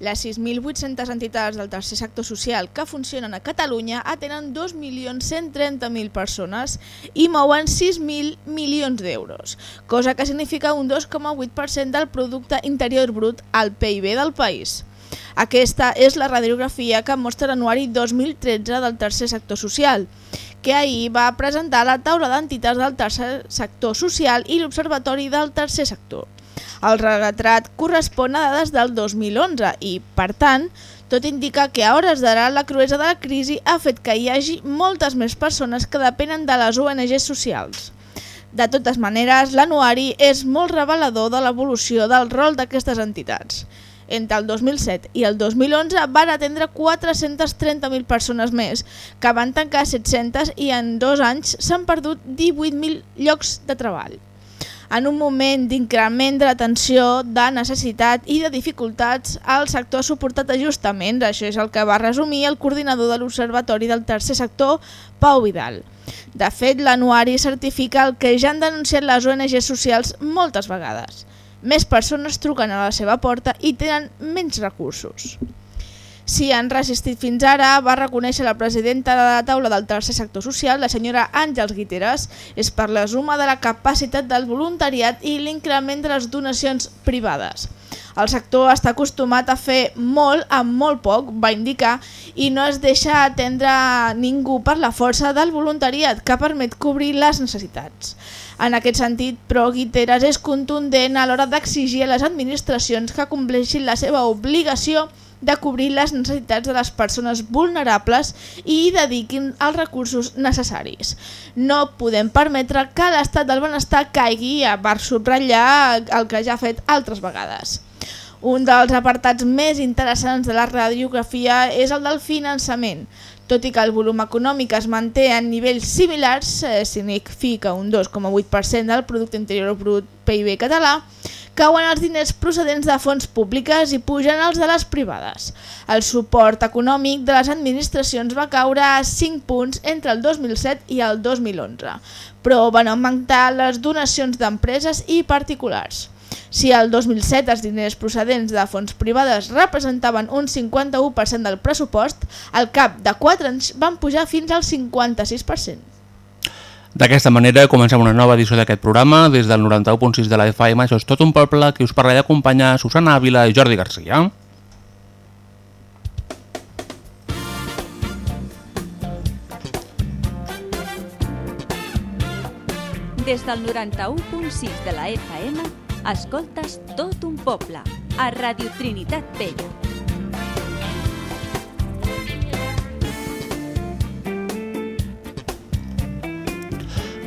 Les 6.800 entitats del tercer sector social que funcionen a Catalunya atenen 2.130.000 persones i mouen 6.000 milions d'euros, cosa que significa un 2,8% del producte interior brut al PIB del país. Aquesta és la radiografia que mostra l'anuari 2013 del tercer sector social, que ahir va presentar la taula d'entitats del tercer sector social i l'Observatori del tercer sector. El retrat correspon a dades del 2011 i, per tant, tot indica que a hores d'ara la cruesa de la crisi ha fet que hi hagi moltes més persones que depenen de les ONGs socials. De totes maneres, l'anuari és molt revelador de l'evolució del rol d'aquestes entitats. Entre el 2007 i el 2011 van atendre 430.000 persones més, que van tancar 700 i en dos anys s'han perdut 18.000 llocs de treball. En un moment d'increment de l'atenció, de necessitat i de dificultats, el sector ha suportat ajustaments. Això és el que va resumir el coordinador de l'Observatori del Tercer Sector, Pau Vidal. De fet, l'anuari certifica el que ja han denunciat les ONG socials moltes vegades. Més persones truquen a la seva porta i tenen menys recursos. Si han resistit fins ara, va reconèixer la presidenta de la taula del tercer sector social, la senyora Àngels Guiteres, és per la suma de la capacitat del voluntariat i l'increment de les donacions privades. El sector està acostumat a fer molt amb molt poc, va indicar, i no es deixa atendre ningú per la força del voluntariat que permet cobrir les necessitats. En aquest sentit, però, Guiteres és contundent a l'hora d'exigir a les administracions que compleixin la seva obligació cobrir les necessitats de les persones vulnerables i dediquin els recursos necessaris. No podem permetre que l'estat del benestar caigui per subratllar el que ja ha fet altres vegades. Un dels apartats més interessants de la radiografia és el del finançament. Tot i que el volum econòmic es manté en nivells similars, eh, significa un 2,8% del producte interior brut PIB català, cauen els diners procedents de fonts públiques i pugen els de les privades. El suport econòmic de les administracions va caure a 5 punts entre el 2007 i el 2011, però van augmentar les donacions d'empreses i particulars. Si el 2007 els diners procedents de fonts privades representaven un 51% del pressupost, al cap de 4 anys van pujar fins al 56%. D'aquesta manera comencem una nova edició d'aquest programa des del 91.6 de la FM. Això és tot un poble que us parla d'acompanyar Susana Ávila i Jordi Garcia. Des del 91.6 de la FM, escoltes tot un poble, a Radio Trinitat Vella.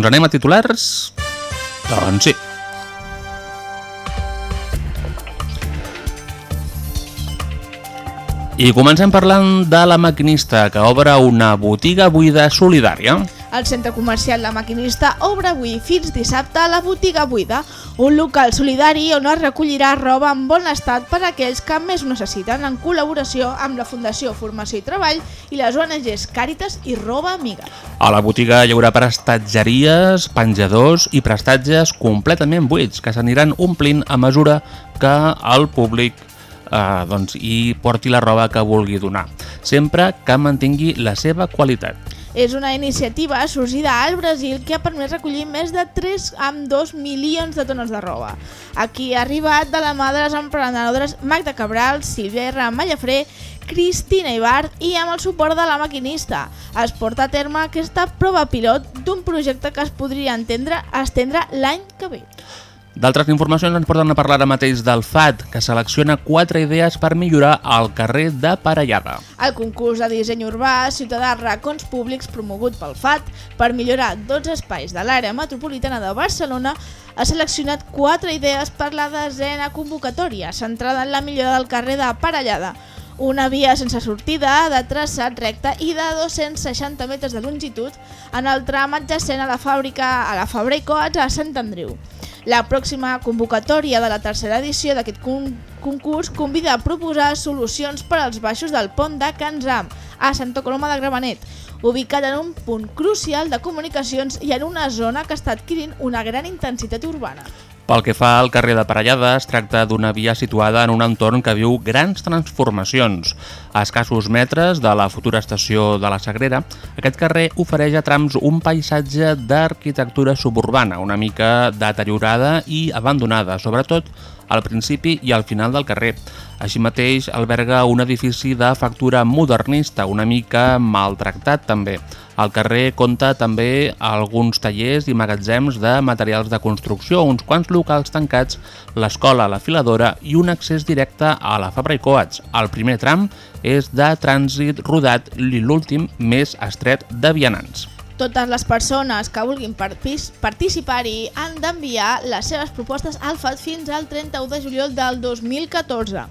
Doncs anem a titulars? Doncs sí. I comencem parlant de la maquinista que obre una botiga buida solidària. El centre comercial La Maquinista obre avui fins dissabte a la botiga buida, un local solidari on es recollirà roba en bon estat per a aquells que més ho necessiten en col·laboració amb la Fundació Formació i Treball i les ONGs Càritas i Roba Amiga. A la botiga hi haurà prestatgeries, penjadors i prestatges completament buits que s'aniran omplint a mesura que el públic eh, doncs, hi porti la roba que vulgui donar, sempre que mantingui la seva qualitat. És una iniciativa sorgida al Brasil que ha permès recollir més de 3,2 milions de tones de roba. Aquí ha arribat de la mà de les emprenedores Magda Cabral, Sílvia R. Mallafré, Cristina Ibart i amb el suport de la maquinista. Es porta a terme aquesta prova pilot d'un projecte que es podria entendre estendre l'any que ve. D'altres informacions ens porten a parlar ara mateix del FAT, que selecciona quatre idees per millorar el carrer de Parellada. El concurs de disseny urbà Ciutadà Racons Públics promogut pel FAT per millorar 12 espais de l'àrea metropolitana de Barcelona ha seleccionat quatre idees per la desena convocatòria, centrada en la millora del carrer de Parellada, una via sense sortida, de traçat recte i de 260 metres de longitud en el tram adjacent a la fàbrica a la Fabra i Coats a Sant Andreu. La pròxima convocatòria de la tercera edició d'aquest con concurs convida a proposar solucions per als baixos del pont de Cansam, a Santa Coloma de Gramenet, ubicat en un punt crucial de comunicacions i en una zona que està adquirint una gran intensitat urbana. Pel que fa al carrer de Parellada, es tracta d'una via situada en un entorn que viu grans transformacions. A escassos metres de la futura estació de la Sagrera, aquest carrer ofereix a trams un paisatge d'arquitectura suburbana, una mica deteriorada i abandonada, sobretot al principi i al final del carrer. Així mateix alberga un edifici de factura modernista, una mica maltractat també. El carrer compta també alguns tallers i magatzems de materials de construcció, uns quants locals tancats, l'escola, la filadora i un accés directe a la Fabra i Coats. El primer tram és de trànsit rodat i l'últim més estret de vianants. Totes les persones que vulguin participar-hi han d'enviar les seves propostes al FAT fins al 31 de juliol del 2014.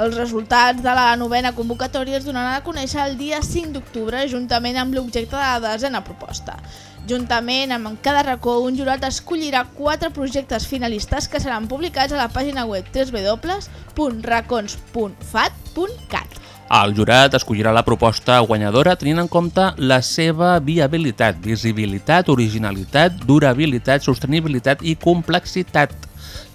Els resultats de la novena convocatòria es donaran a conèixer el dia 5 d'octubre juntament amb l'objecte de la desena proposta. Juntament amb cada racó, un jurat escollirà quatre projectes finalistes que seran publicats a la pàgina web www.racons.fat.cat. El jurat escollirà la proposta guanyadora tenint en compte la seva viabilitat, visibilitat, originalitat, durabilitat, sostenibilitat i complexitat.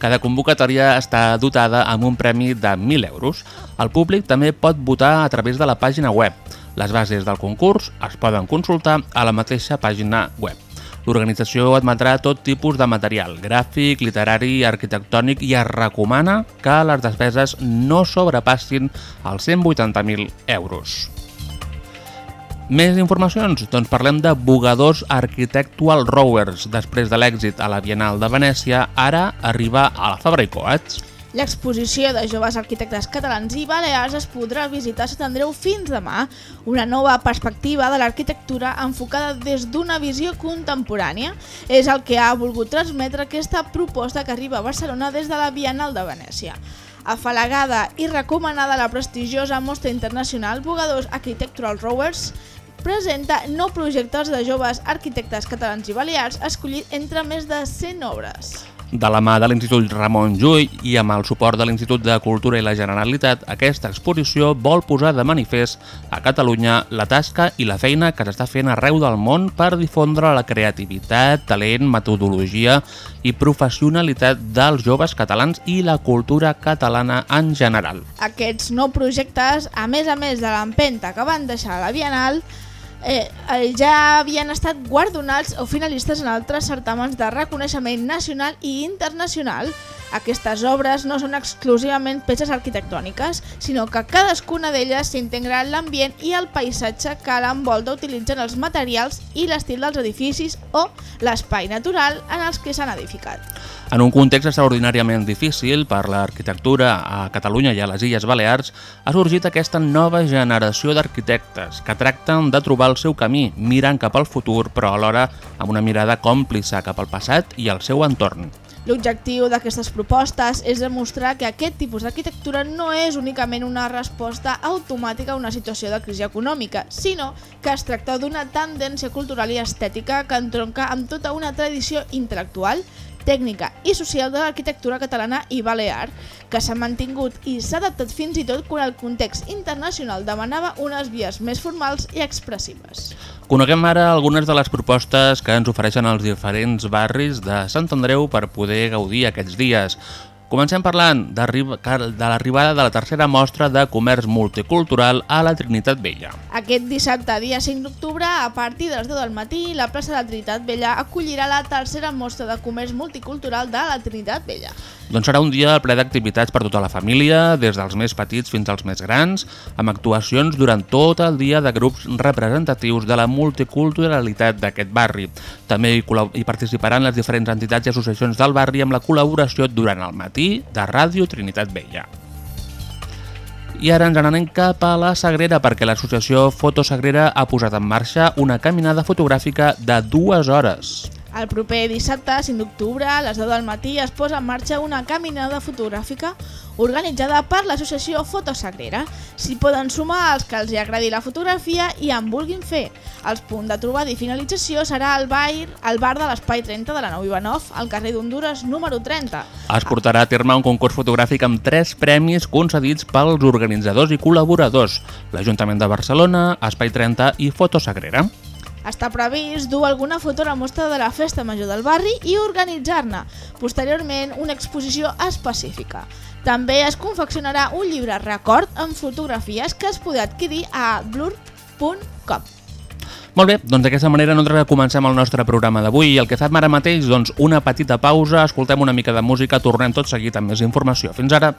Cada convocatòria està dotada amb un premi de 1.000 euros. El públic també pot votar a través de la pàgina web. Les bases del concurs es poden consultar a la mateixa pàgina web. L'organització admetrà tot tipus de material, gràfic, literari, arquitectònic i es recomana que les despeses no sobrepassin els 180.000 euros. Més informacions? Doncs parlem de Bugadors Architectural Rowers. Després de l'èxit a la Bienal de Venècia, ara arriba a la Fabra i Coats. L'exposició de joves arquitectes catalans i balears es podrà visitar a Sant Andreu fins demà, una nova perspectiva de l'arquitectura enfocada des d'una visió contemporània. És el que ha volgut transmetre aquesta proposta que arriba a Barcelona des de la Bienal de Venècia. Afalagada i recomanada la prestigiosa mostra internacional Bugadors Architectural Rowers, presenta nou projectes de joves arquitectes catalans i balears escollit entre més de 100 obres. De la mà de l'Institut Ramon Llull i amb el suport de l'Institut de Cultura i la Generalitat, aquesta exposició vol posar de manifest a Catalunya la tasca i la feina que s'està fent arreu del món per difondre la creativitat, talent, metodologia i professionalitat dels joves catalans i la cultura catalana en general. Aquests nou projectes, a més a més de l'empenta que van deixar la Bienal, eh, eh, ja havien estat guardonats o finalistes en altres certàmens de reconeixement nacional i internacional. Aquestes obres no són exclusivament peces arquitectòniques, sinó que cadascuna d'elles s'integra en l'ambient i el paisatge que l'envolta utilitzant els materials i l'estil dels edificis o l'espai natural en els que s'han edificat. En un context extraordinàriament difícil per l'arquitectura a Catalunya i a les Illes Balears, ha sorgit aquesta nova generació d'arquitectes que tracten de trobar el seu camí, mirant cap al futur, però alhora amb una mirada còmplice cap al passat i al seu entorn. L'objectiu d'aquestes propostes és demostrar que aquest tipus d'arquitectura no és únicament una resposta automàtica a una situació de crisi econòmica, sinó que es tracta d'una tendència cultural i estètica que entronca amb tota una tradició intel·lectual, tècnica i social de l'arquitectura catalana i balear, que s'ha mantingut i s'ha adaptat fins i tot quan el context internacional demanava unes vies més formals i expressives. Coneguem ara algunes de les propostes que ens ofereixen els diferents barris de Sant Andreu per poder gaudir aquests dies. Comencem parlant de l'arribada de la tercera mostra de comerç multicultural a la Trinitat Vella. Aquest dissabte, dia 5 d'octubre, a partir de les 10 del matí, la plaça de la Trinitat Vella acollirà la tercera mostra de comerç multicultural de la Trinitat Vella. Doncs serà un dia ple d'activitats per tota la família, des dels més petits fins als més grans, amb actuacions durant tot el dia de grups representatius de la multiculturalitat d'aquest barri. També hi, participaran les diferents entitats i associacions del barri amb la col·laboració durant el matí de Ràdio Trinitat Vella. I ara ens n'anem cap a la Sagrera perquè l'associació Fotosagrera ha posat en marxa una caminada fotogràfica de dues hores. El proper dissabte, 5 d'octubre, a les 10 del matí, es posa en marxa una caminada fotogràfica organitzada per l'associació Fotosagrera. S'hi poden sumar els que els agradi la fotografia i en vulguin fer. El punt de trobada i finalització serà al bar, al bar de l'Espai 30 de la Nou Ivanov, al carrer d'Honduras número 30. Es portarà a terme un concurs fotogràfic amb tres premis concedits pels organitzadors i col·laboradors, l'Ajuntament de Barcelona, Espai 30 i Fotosagrera. Està previst dur alguna foto a la mostra de la Festa Major del barri i organitzar-ne, posteriorment, una exposició específica. També es confeccionarà un llibre record amb fotografies que es podrà adquirir a blur.com. Molt bé, doncs d'aquesta manera nosaltres comencem el nostre programa d'avui i el que fem ara mateix, doncs una petita pausa, escoltem una mica de música, tornem tot seguit amb més informació. Fins ara!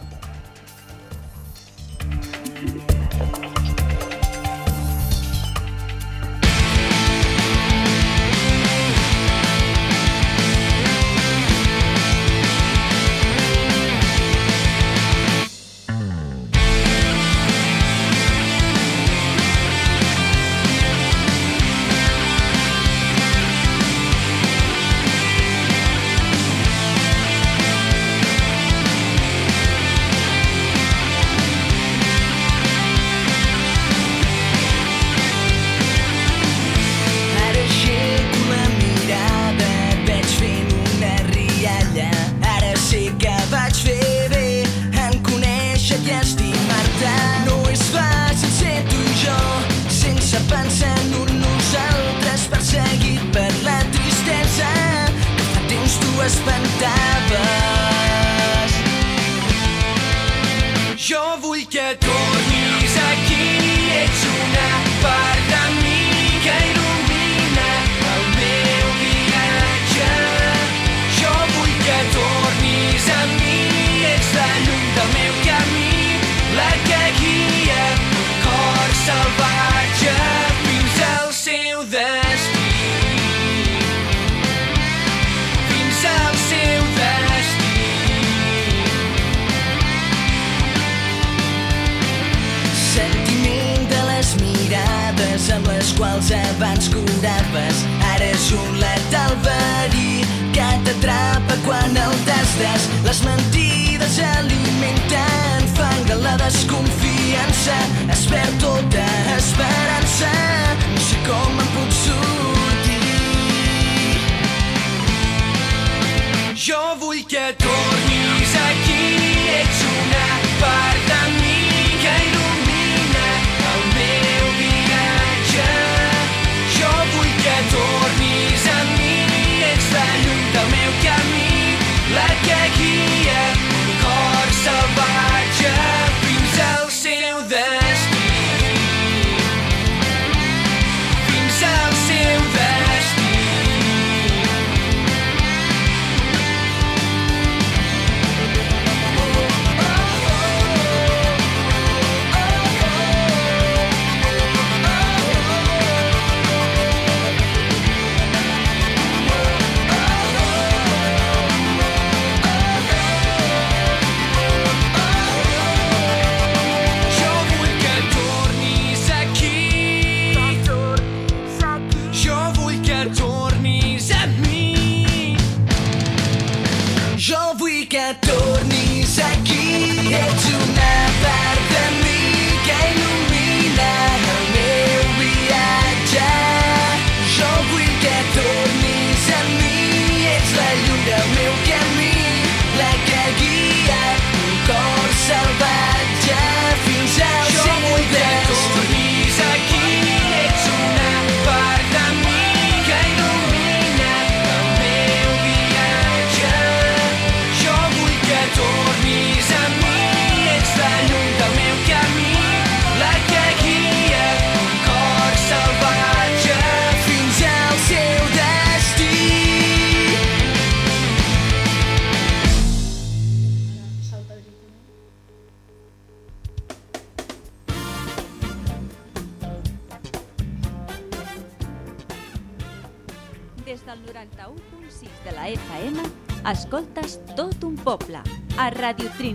Quals abans curaves. Ara és un letal verí que t'atrapa quan el tastes. Les mentides alimenten fang de la desconfiança. Es perd tota esperança. No sé com em puc sortir. Jo vull que tornis aquí, ets una part camí, la que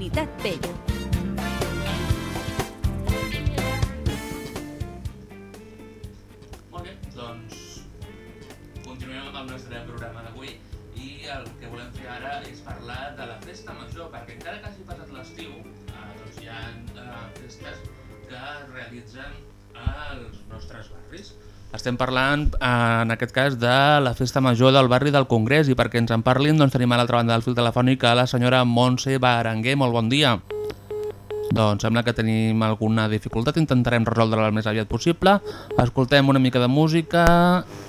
Trinitat Vella. Molt bé, doncs continuem amb el nostre programa d'avui i el que volem fer ara és parlar de la festa major, perquè encara que hagi passat l'estiu, eh, doncs hi ha eh, festes que realitzen als nostres barris. Estem parlant, eh, en aquest cas, de la festa major del barri del Congrés i perquè ens en parlin doncs, tenim a l'altra banda del fil telefònic a la senyora Montse Baranguer. Molt bon dia. Doncs sembla que tenim alguna dificultat, intentarem resoldre-la el més aviat possible. Escoltem una mica de música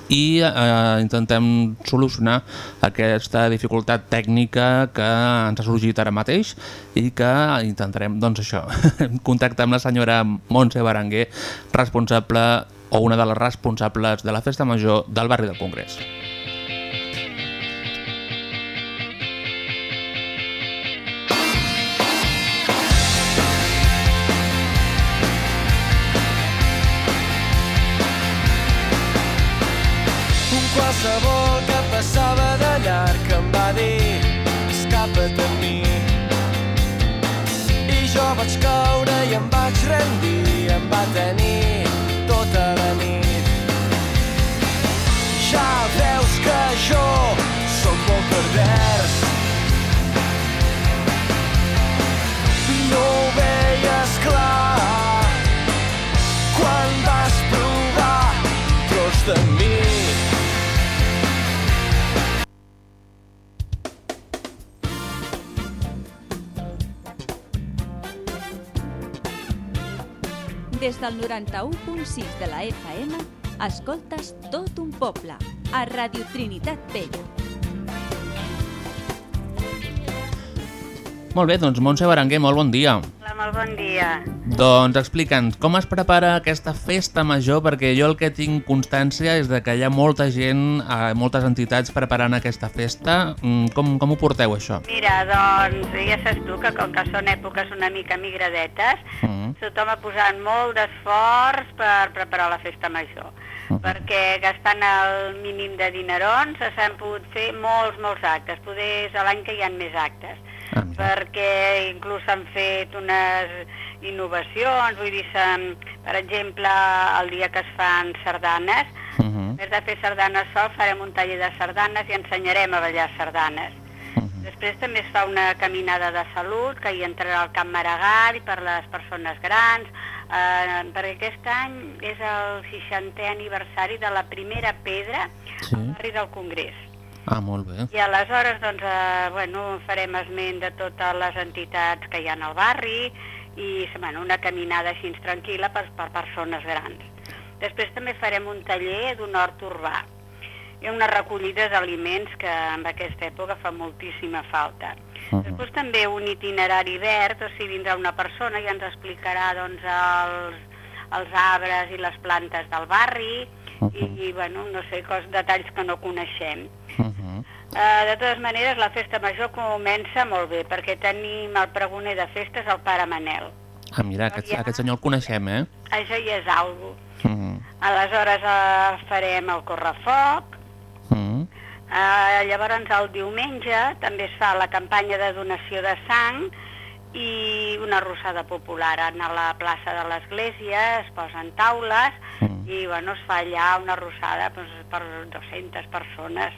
i eh, intentem solucionar aquesta dificultat tècnica que ens ha sorgit ara mateix i que intentarem, doncs això, contactar amb la senyora Montse Baranguer, responsable o una de les responsables de la festa major del barri del Congrés. Un qualsevol que passava de llarg em va dir escapa't de mi i jo vaig caure i em vaig rendir em va tenir ja veus que jo sóc molt pervers. No ho veies clar quan vas provar tros de mi. Des del 91.6 de la FM, escoltes tot un poble, a Radio Trinitat Vella. Molt bé, doncs Montse Baranguer, molt bon dia. Hola, molt bon dia. Doncs explica'ns, com es prepara aquesta festa major? Perquè jo el que tinc constància és de que hi ha molta gent, eh, moltes entitats preparant aquesta festa. Mm, Com, com ho porteu, això? Mira, doncs ja saps tu que com que són èpoques una mica migradetes, Mm. Tothom ha posat molt d'esforç per preparar la festa major. Perquè gastant el mínim de dinerons s'han pogut fer molts, molts actes. Poder és l'any que hi ha més actes. Ah, mira. perquè inclús s'han fet unes innovacions, vull dir, per exemple, el dia que es fan sardanes, Mhm. en vez de fer sardanes sol, farem un taller de sardanes i ensenyarem a ballar sardanes. Mhm. Després també es fa una caminada de salut, que hi entrarà al Camp Maragall per les persones grans, eh, perquè aquest any és el 60è aniversari de la primera pedra Sí. al barri del Congrés. Ah, molt bé. I aleshores doncs, eh, bueno, farem esment de totes les entitats que hi ha al barri i bueno, una caminada així tranquil·la per, per persones grans. Després també farem un taller d'un hort urbà i una recollida d'aliments que en aquesta època fa moltíssima falta. Mhm. Després també un itinerari verd, o sigui, vindrà una persona i ens explicarà doncs, els, els arbres i les plantes del barri i, i bueno, no sé, cos, detalls que no coneixem. Mhm. Uh, de totes maneres, la festa major comença molt bé, perquè tenim el pregoner de festes, el pare Manel. Ah, mira, aquest, aquest senyor el coneixem, eh? Això ja és algo. Mhm. Aleshores uh, farem el correfoc, Mhm. uh, llavors el diumenge també es fa la campanya de donació de sang i una rossada popular. A la plaça de l'església es posen taules Mm. i bueno, es fa allà una rossada doncs, per 200 persones.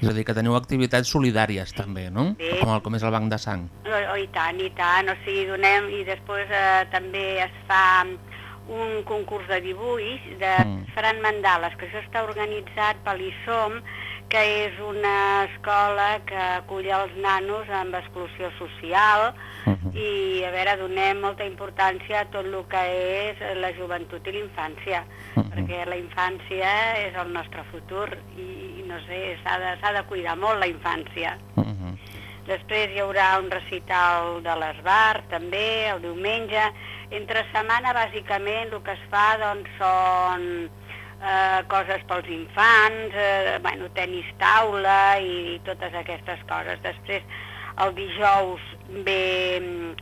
És a dir, que teniu activitats solidàries també, no? Sí. Com, el, com és el Banc de Sang. Oh, oh, I tant, i tant, o sigui, donem, i després eh, també es fa un concurs de dibuix, de, Mm. faran mandales, que això està organitzat per l'ISOM, que és una escola que acull els nanos amb exclusió social, Mhm. i a veure, donem molta importància a tot el que és la joventut i la infància, Mhm. perquè la infància és el nostre futur i, i no sé, s'ha de, de cuidar molt la infància. Mhm. Després hi haurà un recital de l'Esbar, també, el diumenge. Entre setmana, bàsicament, el que es fa doncs, són eh, coses pels infants, eh, bueno, tenis taula i, i totes aquestes coses. Després, el dijous ve mm,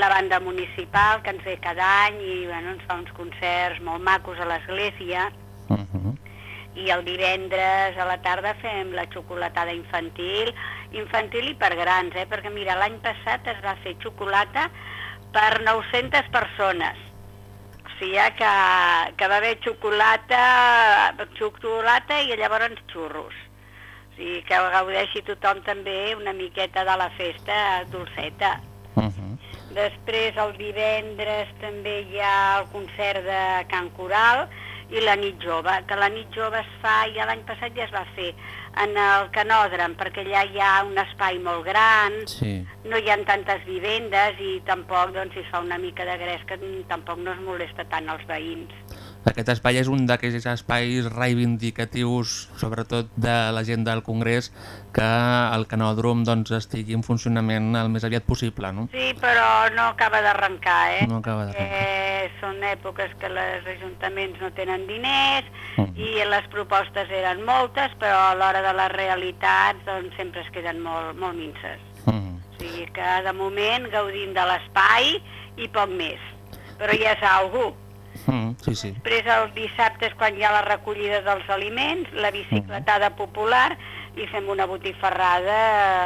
la banda municipal, que ens ve cada any i bueno, ens fa uns concerts molt macos a l'església Mhm. i el divendres a la tarda fem la xocolatada infantil, infantil i per grans, eh? perquè mira, l'any passat es va fer xocolata per 900 persones. O sigui que, que va haver xocolata, xocolata i llavors xurros. O sigui que gaudeixi tothom també una miqueta de la festa dolceta. Mhm. Després, el divendres, també hi ha el concert de Can Coral i la nit jove, que la nit jove es fa, ja l'any passat ja es va fer, en el canòdram, perquè allà hi ha un espai molt gran, Sí. no hi ha tantes vivendes i tampoc, doncs, si es fa una mica de gresca, tampoc no es molesta tant els veïns. Aquest espai és un d'aquells espais reivindicatius, sobretot de la gent del Congrés, que el canòdrom doncs, estigui en funcionament el més aviat possible, no? Sí, però no acaba d'arrencar, eh? No acaba d'arrencar. Eh, són èpoques que els ajuntaments no tenen diners Mhm. i les propostes eren moltes, però a l'hora de les realitats doncs, sempre es queden molt, molt minces. Mhm. O sigui que de moment gaudim de l'espai i poc més. Però ja és algú. Mhm, Sí, sí. Després el dissabte és quan hi ha la recollida dels aliments, la bicicletada popular i fem una botifarrada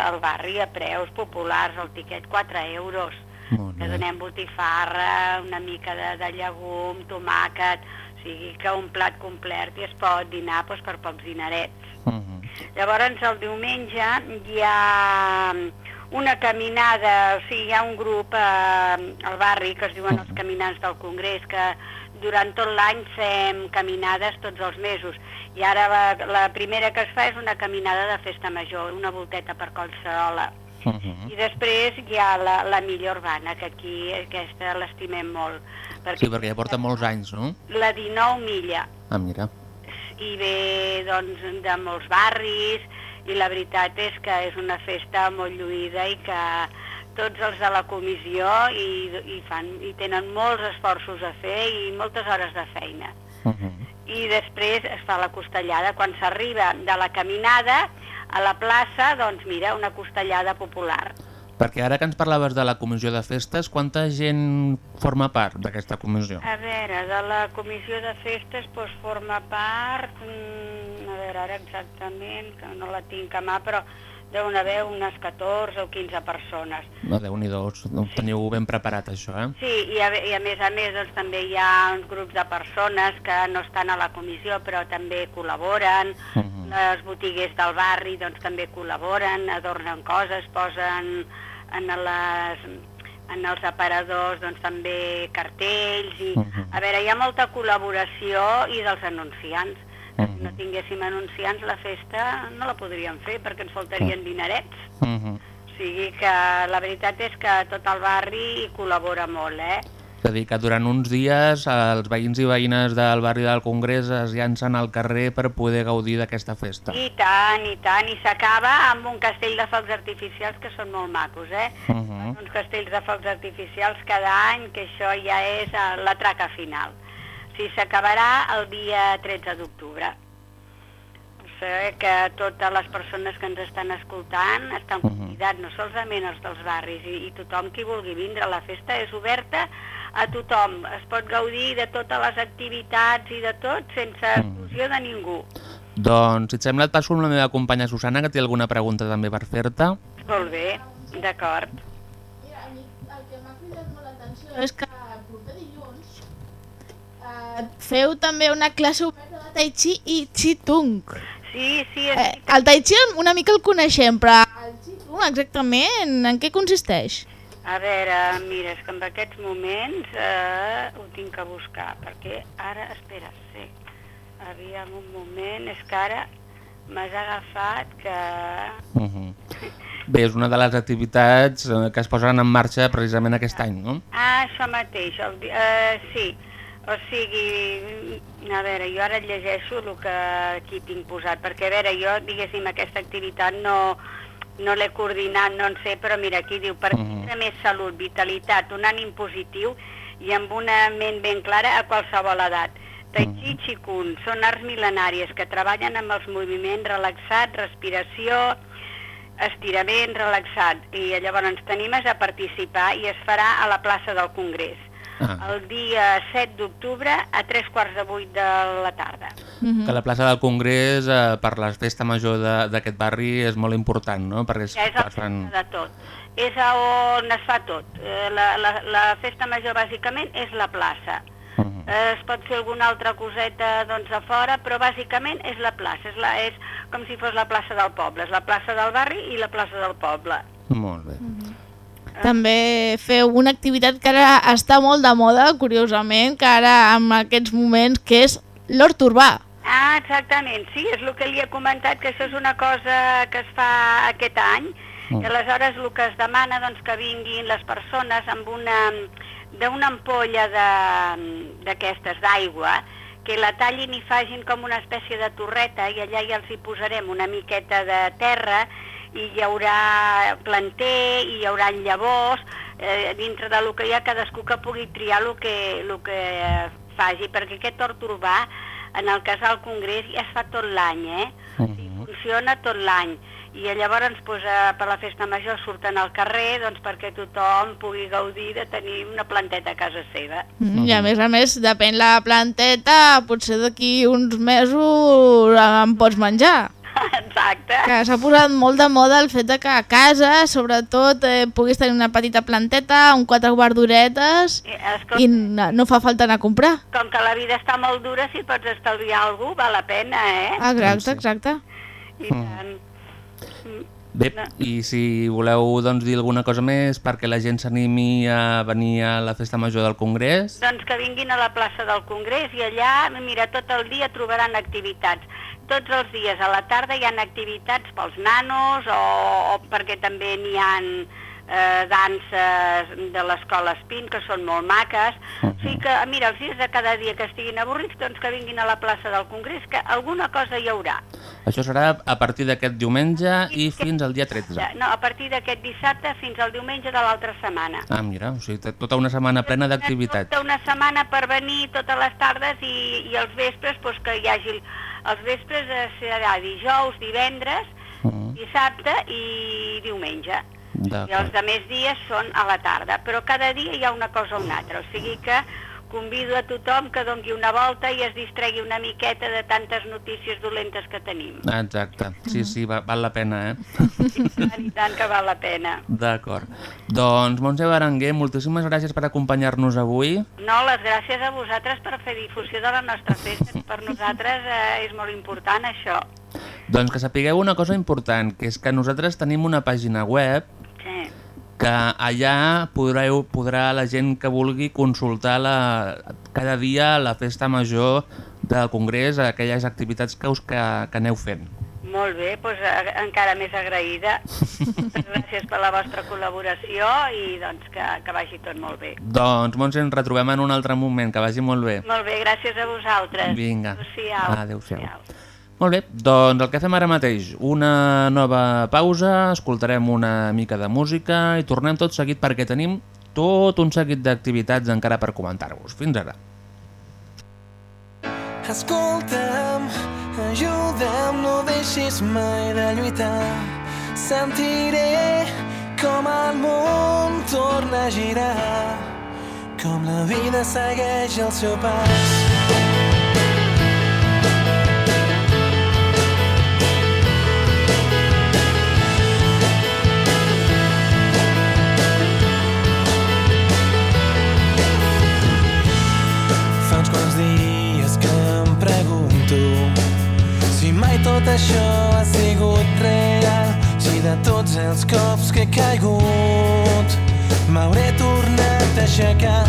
al barri a preus populars, el tiquet 4 euros. Que donem botifarra, una mica de, de llegum, tomàquet, o sigui que un plat complet i es pot dinar doncs, per pocs dinerets. Mhm. Llavors el diumenge hi ha una caminada, o sigui, hi ha un grup eh, al barri que es diuen els Caminants del Congrés, que durant tot l'any fem caminades tots els mesos. I ara la, la primera que es fa és una caminada de festa major, una volteta per Collserola. Mhm. I després hi ha la, la milla urbana, que aquí aquesta l'estimem molt. Sí, perquè ja porta molts anys, no? La 19 milla, Ah, mira. i ve doncs, de molts barris, i la veritat és que és una festa molt lluïda i que tots els de la comissió i, i, fan, i tenen molts esforços a fer i moltes hores de feina. Mhm. I després es fa la costellada. Quan s'arriba de la caminada a la plaça, doncs mira, una costellada popular. Perquè ara que ens parlaves de la comissió de festes, quanta gent forma part d'aquesta comissió? A veure, de la comissió de festes doncs, forma part, mm, a veure, ara exactament, que no la tinc a mà, però deuen haver unes 14 o 15 persones. No, Déu-n'hi-do, ho teniu ben preparat això, eh? Sí, i a, i a més a més doncs, també hi ha uns grups de persones que no estan a la comissió però també col·laboren, Mhm. les botiguers del barri doncs, també col·laboren, adornen coses, posen en, les, en els aparadors doncs, també cartells i, Mhm. a veure, hi ha molta col·laboració i dels anunciants. Si Mhm. no tinguéssim anunciants, la festa no la podríem fer perquè ens faltarien dinerets. Mhm. O sigui que la veritat és que tot el barri hi col·labora molt, eh? És a dir, que durant uns dies els veïns i veïnes del barri del Congrés es llancen al carrer per poder gaudir d'aquesta festa. I tant, i tant, i s'acaba amb un castell de focs artificials que són molt macos, eh? Mhm. Uns castells de focs artificials cada any, que això ja és eh, la traca final. O sigui, s'acabarà el dia 13 d'octubre. O sigui que totes les persones que ens estan escoltant estan convidats, no solament els dels barris, i, i tothom qui vulgui vindre. La festa és oberta a tothom. Es pot gaudir de totes les activitats i de tot sense exclusió de ningú. Doncs, si et sembla, et passo amb la meva companya Susana, que té alguna pregunta també per fer-te. Molt bé, d'acord. Mira, a mi el que m'ha cridat molt l'atenció és que feu també una classe oberta de Tai Chi i Qigong. Sí, sí, és Eh, el Tai Chi una mica el coneixem, però el Qigong exactament en què consisteix? A veure, mira, és que en aquests moments eh, ho tinc que buscar, perquè ara, espera, sí, aviam un moment, és que ara m'has agafat que... Uh -huh. Bé, és una de les activitats eh, que es posen en marxa precisament aquest any, no? Ah, això mateix, el, eh, sí, o sigui, a veure, jo ara et llegeixo el que aquí tinc posat, perquè a veure, jo, diguéssim, aquesta activitat no, no l'he coordinat, no en sé, però mira, aquí diu, per Mhm. tindre més salut, vitalitat, un ànim positiu i amb una ment ben clara a qualsevol edat. Tai Chi i Qigong són arts mil·lenàries que treballen amb els moviments relaxats, respiració, estirament relaxat. I llavors tenim a participar i es farà a la plaça del Congrés Ah. el dia 7 d'octubre a tres quarts de vuit de la tarda. Que la plaça del Congrés eh, per la festa major de- d'aquest barri és molt important, no? Perquè es, Ja és el fan... de tot. És a on es fa tot. Eh, La, la, la festa major bàsicament és la plaça. Uh -huh. Eh, Es pot fer alguna altra coseta doncs, a fora, però bàsicament és la plaça. És, la, és com si fos la plaça del poble. És la plaça del barri i la plaça del poble. Molt bé. També feu una activitat que ara està molt de moda, curiosament, que ara en aquests moments, que és l'hort urbà. Ah, exactament, sí, és el que li he comentat, que això és una cosa que es fa aquest any, Mm. i aleshores el que es demana doncs, que vinguin les persones amb una d'una ampolla de- d'aquestes d'aigua, que la tallin i facin com una espècie de torreta i allà ja els hi posarem una miqueta de terra i hi haurà planter i hi haurà llavors eh, dintre del que hi ha cadascú que pugui triar el que, el que faci perquè aquest hort urbà en el casal Congrés ja es fa tot l'any eh? Uh -huh. funciona tot l'any i llavors pues, eh, per la festa major surten al carrer doncs, perquè tothom pugui gaudir de tenir una planteta a casa seva. Mm, I a més a més, depèn la planteta, potser d'aquí uns mesos en pots menjar. Exacte. Que s'ha posat molt de moda el fet de que a casa, sobretot, eh, puguis tenir una petita planteta, un quatre verduretes I, escolta, i no, no fa falta anar a comprar. com que la vida està molt dura, si pots estalviar algú, val la pena, eh? Exacte, exacte. I tant. Bé, i si voleu doncs, dir alguna cosa més perquè la gent s'animi a venir a la festa major del Congrés, Doncs que vinguin a la plaça del Congrés i allà, mira, tot el dia trobaran activitats. Tots els dies a la tarda hi ha activitats pels nanos o, o perquè també n'hi ha eh, danses de l'escola Espín que són molt maques. O sigui que, mira, els dies de cada dia que estiguin avorrits, doncs que vinguin a la plaça del Congrés, que alguna cosa hi haurà. això serà a partir d'aquest diumenge i fins al dia 13. No, a partir d'aquest dissabte fins al diumenge de l'altra setmana. Ah, mira, o sigui, tota una setmana plena d'activitats. Tota una setmana per venir totes les tardes i, i els vespres, doncs que hi hagi... Els vespres eh, serà dijous, divendres, Mm, dissabte i diumenge. I els de més dies són a la tarda, però cada dia hi ha una cosa o una altra, o sigui que convido a tothom que dongui una volta i es distregui una miqueta de tantes notícies dolentes que tenim. Exacte, sí, sí, va, val la pena, eh? Tant, i tant que val la pena. D'acord. Doncs, Montse Berenguer, moltíssimes gràcies per acompanyar-nos avui. No, les gràcies a vosaltres per fer difusió de la nostra festa, per nosaltres eh, és molt important això. Doncs que sapigueu una cosa important, que és que nosaltres tenim una pàgina web Sí. Que allà podreu, podrà la gent que vulgui consultar la, cada dia la festa major del Congrés, aquelles activitats que, us, que, que aneu fent. Molt bé, doncs encara més agraïda. Gràcies per la vostra col·laboració i doncs que, que vagi tot molt bé. Doncs, Montse, ens retrobem en un altre moment, que vagi molt bé. Molt bé, gràcies a vosaltres. Vinga. Adéu-siau. Adéu-siau. Molt bé, doncs el que fem ara mateix, una nova pausa, escoltarem una mica de música i tornem tot seguit perquè tenim tot un seguit d'activitats encara per comentar-vos. Fins ara. Escolta'm, ajuda'm, no deixis mai de lluitar. Sentiré com el món torna a girar, com la vida segueix el seu pas. Mai tot això ha sigut real. Si de tots els cops que he caigut m'hauré tornat a aixecar.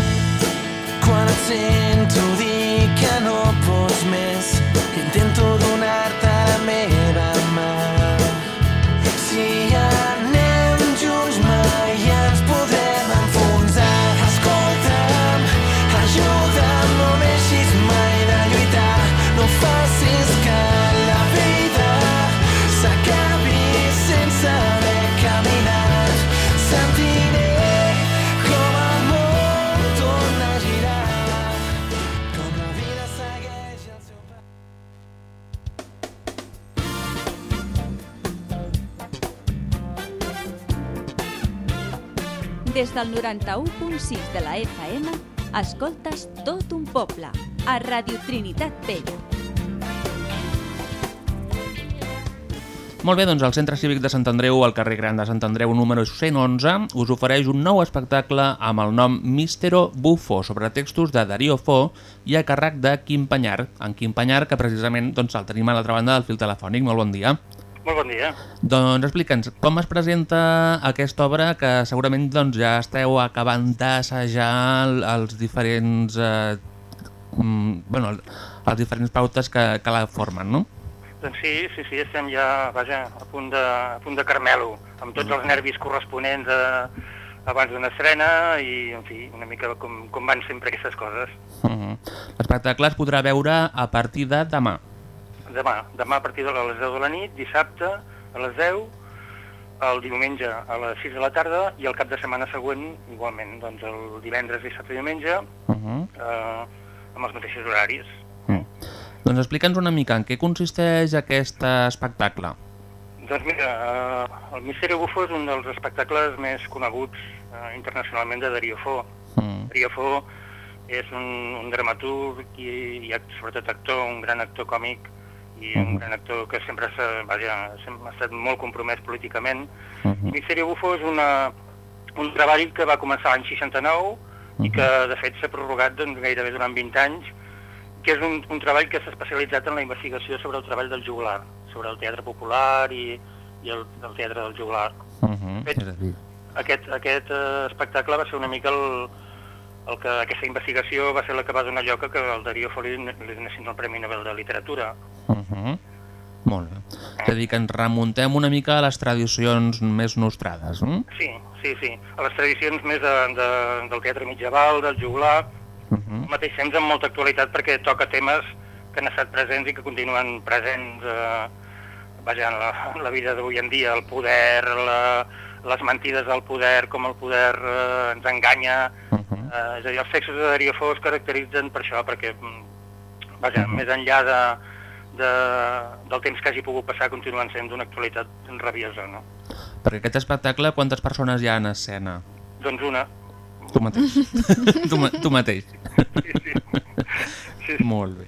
Quan et sento dir que no pots més, intento donar-te la meva mà. Si Des del 91.6 de la FM, escoltes tot un poble, a Radio Trinitat Vella. Molt bé, doncs el Centre Cívic de Sant Andreu, al carrer Gran de Sant Andreu número 111, us ofereix un nou espectacle amb el nom Místero Bufo, sobre textos de Darío Fo i a càrrec de Quim Panyar. En Quim Panyar, que precisament doncs, el tenim a l'altra banda del fil telefònic. Molt bon dia. Molt bon dia. Doncs explica'ns, com es presenta aquesta obra que segurament doncs, ja esteu acabant d'assajar el- els diferents... Eh, mm, bueno, el- els diferents pautes que, que la formen, no? Doncs sí, sí, sí, estem ja, vaja, a punt de, a punt de Carmelo, amb tots els nervis corresponents a, abans d'una estrena i, en fi, una mica com, com van sempre aquestes coses. Uh -huh. L'espectacle es podrà veure a partir de demà. Demà, demà a partir de les 10 de la nit, dissabte a les 10, el diumenge a les 6 de la tarda i el cap de setmana següent igualment, doncs el divendres, dissabte i diumenge Uh -huh. eh, amb els mateixos horaris. Mm. Doncs explica'ns una mica en què consisteix aquest espectacle. Doncs mira, eh, el Misteri Bufo és un dels espectacles més coneguts eh, internacionalment de Darío Fo. Mm. Darío Fo és un, un dramaturg i, i sobretot actor, un gran actor còmic i un gran actor que sempre s'ha vaja, sempre ha estat molt compromès políticament. Uh I Misteri Bufo és una, un treball que va començar l'any 69 i que de fet s'ha prorrogat doncs, gairebé durant 20 anys, que és un, un treball que s'ha especialitzat en la investigació sobre el treball del juglar, sobre el teatre popular i, i el, el teatre del juglar. Uh -huh. Fet. Aquest, aquest eh, espectacle va ser una mica el, el que aquesta investigació va ser la que va donar lloc a que el Darío Fo li, li donessin el Premi Nobel de Literatura. Uh -huh. molt bé. És a dir, que ens remuntem una mica a les tradicions més nostrades, no? Sí, sí, sí. A les tradicions més de, de, del teatre mitjaval, del juglar, Uh -huh. al mateix temps amb molta actualitat perquè toca temes que han estat presents i que continuen presents eh, vaja, en la, en la vida d'avui en dia, el poder, la, les mentides del poder, com el poder eh, ens enganya, Uh -huh. eh, és a dir, els textos de Darío Fo es caracteritzen per això, perquè mm, vaja, més enllà de, de, del temps que hagi pogut passar continuen sent d'una actualitat rabiosa, no? Perquè aquest espectacle, quantes persones hi ha en escena? Doncs una. Tu mateix. tu, ma tu mateix. Sí, sí. sí, sí. Molt bé.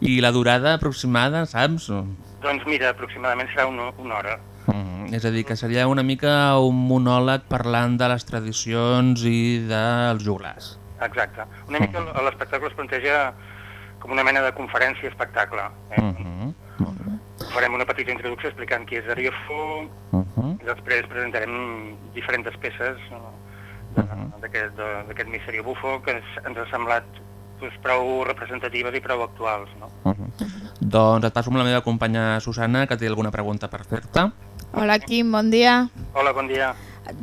I la durada aproximada, saps? Doncs mira, aproximadament serà una, una hora. -huh. És a dir, que seria una mica un monòleg parlant de les tradicions i dels juglars. Exacte. Una mica l- l'espectacle es planteja com una mena de conferència-espectacle. Eh? Uh -huh. Molt bé. Farem una petita introducció explicant qui és Darío Fo, Uh -huh. i després presentarem diferents peces no, de- d'aquest de- d'aquest misteri bufo que ens, ens ha semblat doncs, prou representatives i prou actuals. No? Uh -huh. Doncs et passo amb la meva companya Susana, que té alguna pregunta per fer-te. Hola Quim, bon dia. Hola, bon dia.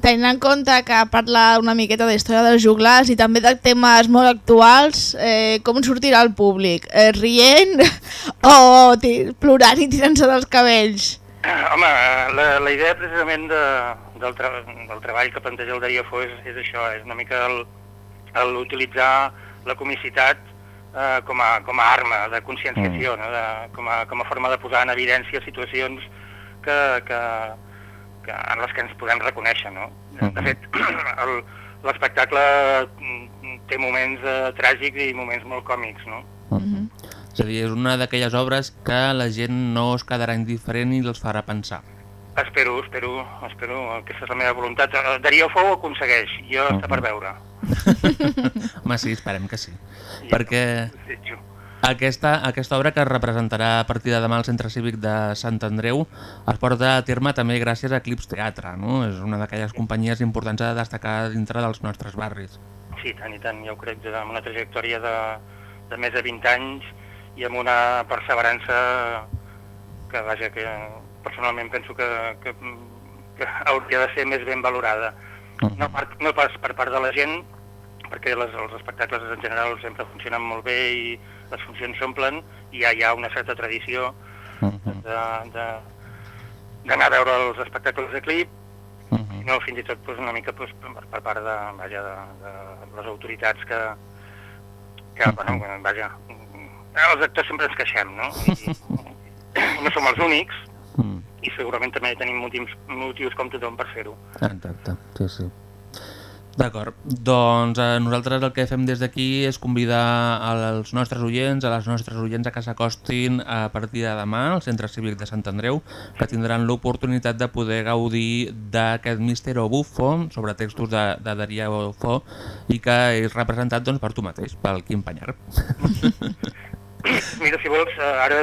Tenint en compte que parla una miqueta de història dels juglars i també de temes molt actuals, eh, com sortirà el públic? Eh, rient o plorant i tirant-se dels cabells? Home, la, la idea precisament de, del, tra del treball que planteja el Darío Fo és, és això, és una mica el, el utilitzar la comicitat eh, com, a, com a arma de conscienciació, no? de, com, a, com a forma de posar en evidència situacions que, que, que, en les que ens podem reconèixer. No? De fet, el- l'espectacle mm, té moments eh, tràgics i moments molt còmics. No? Uh -huh. És a dir, és una d'aquelles obres que la gent no es quedarà indiferent i els farà pensar. Espero, espero, espero, aquesta és la meva voluntat. Eh, Darío Fou ho aconsegueix, jo està per veure. Home, sí, esperem que sí. Perquè, Desitjo. Aquesta, aquesta obra que es representarà a partir de demà al Centre Cívic de Sant Andreu es porta a terme també gràcies a Eclipse Teatre, no? És una d'aquelles companyies importants a destacar dintre dels nostres barris. Sí, tant i tant, jo crec que amb una trajectòria de, de més de 20 anys i amb una perseverança que, vaja, que personalment penso que, que, que hauria de ser més ben valorada. No, per, no pas per part de la gent, perquè les, els espectacles en general sempre funcionen molt bé i les funcions s'omplen i ja hi ha una certa tradició de, de, d'anar a veure els espectacles de clip, no, fins i tot doncs, una mica doncs, per, per part de, vaja, de, de les autoritats que, que bueno, vaja, els actors sempre ens queixem, no? I, no som els únics i segurament també tenim motius, motius com tothom per fer-ho. Exacte, sí, sí. D'acord, doncs eh, nosaltres el que fem des d'aquí és convidar als nostres oients, a les nostres oients a que s'acostin a partir de demà al Centre Cívic de Sant Andreu, que tindran l'oportunitat de poder gaudir d'aquest Mistero Buffo sobre textos de, de Darío Fo i que és representat doncs, per tu mateix, pel Quim Panyar. Mira, si vols, eh, ara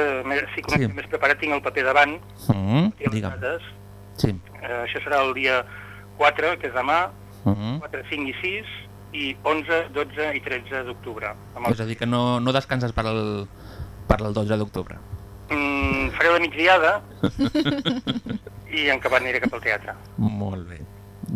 sí que Sí. més preparat tinc el paper davant, Mm, digue'm. Sí. Eh, això serà el dia 4, que és demà, Mm 4, 5 i 6, i 11, 12 i 13 d'octubre. Amb És a dir, que no, no descanses per el, per el 12 d'octubre. Mm, faré la migdiada i en acabat aniré cap al teatre. Molt bé,